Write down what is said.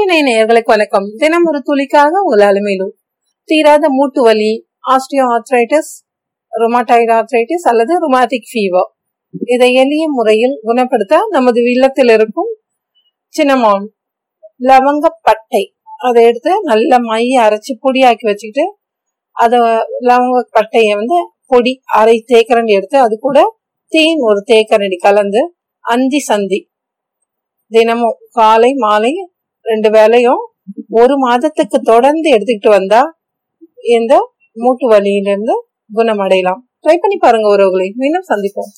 நாட்டினை நேயர்களுக்கு வணக்கம். தினம் ஒரு துளிக்காக உங்கள் அலுமையிலும். தீராத மூட்டு வலி ஆஸ்டியோ ஆர்த்ரைட்டிஸ் ரொமாட்டாய்டு ஆர்த்ரைட்டிஸ் அல்லது ருமாட்டிக் ஃபீவர். இதை எளிய முறையில் குணப்படுத்த நமது இல்லத்தில் இருக்கும் சின்னமான் லவங்கப்பட்டை அதை எடுத்து நல்ல மைய அரைச்சி பொடியாக்கி வச்சுக்கிட்டு அதை லவங்கப்பட்டையை வந்து பொடி அரை தேக்கரண்டி எடுத்து அது கூட தேன் ஒரு தேக்கரண்டி கலந்து அந்தி சந்தி. தினமும் காலை மாலை ரெண்டு வேலையும் ஒரு மாதத்துக்கு தொடர்ந்து எடுத்துக்கிட்டு வந்தா இந்த மூட்டு வலியிலிருந்து குணமடையலாம். ட்ரை பண்ணி பாருங்க உறவுகளை. மீண்டும் சந்திப்போம்.